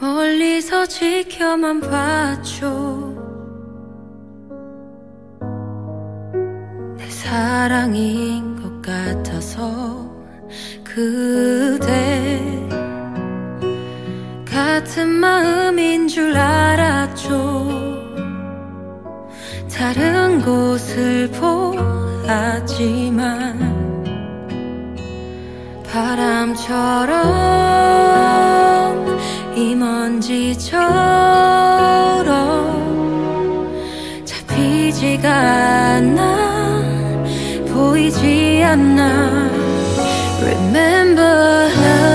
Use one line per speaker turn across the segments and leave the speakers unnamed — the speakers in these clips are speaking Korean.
멀리서 지켜만 봐줘. 내 사랑인 것 같아서 그대 같은 마음인 줄 알았죠. 다른 곳을 보았지만 바람처럼 이 먼지처럼 잡히지가 않아 보이지 않나 Remember love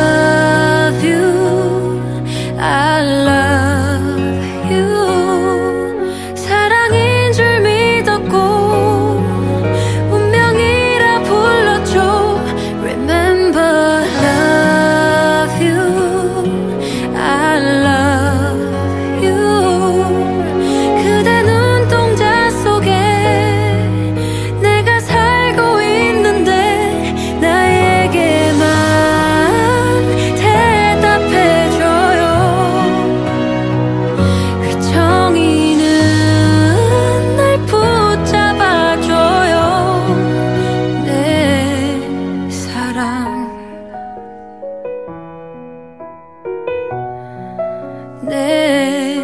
내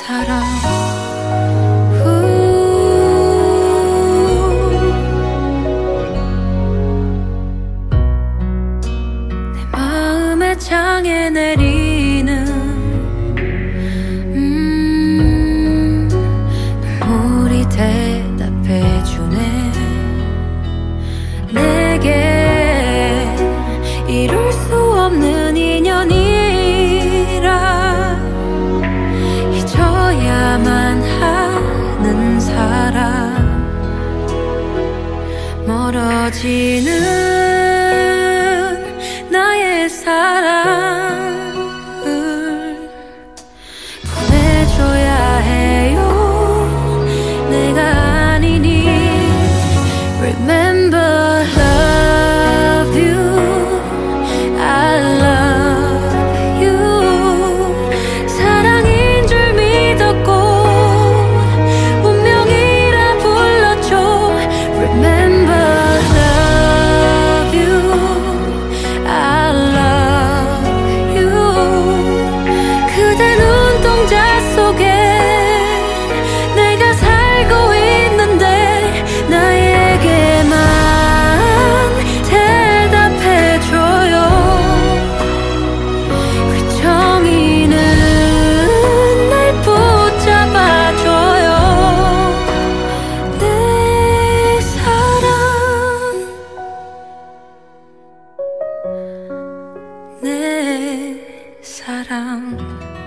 사랑. 내 마음에 장애 내리 잊어야만 하는 사람. 멀어지는 나의 사랑 내 사랑